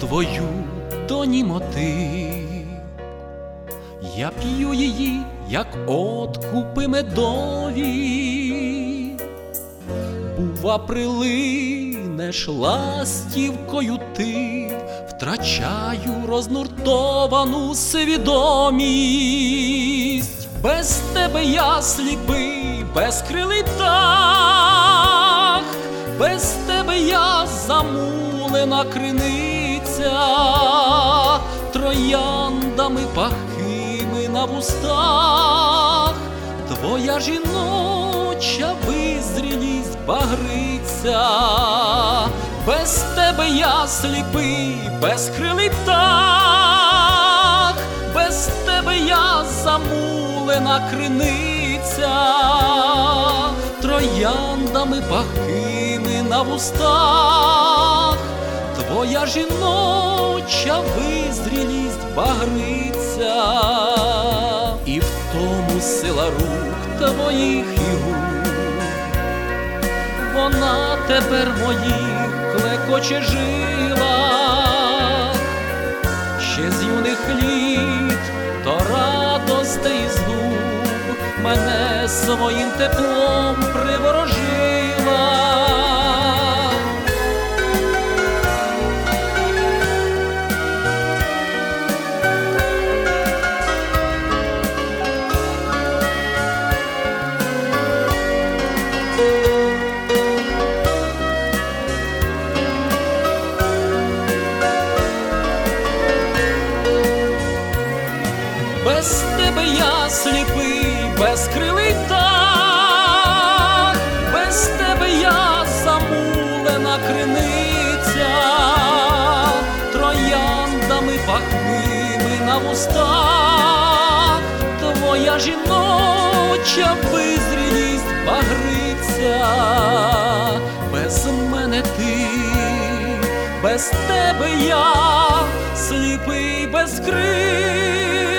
твою до німоти. Я п'ю її, як откупи медові. Бува, прилинеш ластівкою ти, втрачаю рознуртовану свідомість. Без тебе я сліпий, безкрилий птах, без тебе я замулена криниця, трояндами пахими на вустах, твоя жіноча визрілість багриця, без тебе я сліпий, безкрилий птах, без тебе я замулена криниця, трояндами пахими на вустах, твоя жіноча визрілість багриця, і в тому сила рук твоїх і губ. Вона тепер моїх клекоче жила, ще з юних літ, то радостей з губ мене своїм теплом приворожила. Сліпий, безкрилий птах, без тебе я замулена криниця, трояндами пахними на вустах, твоя жіноча визрілість багриця, без мене ти, без тебе я сліпий безкрилий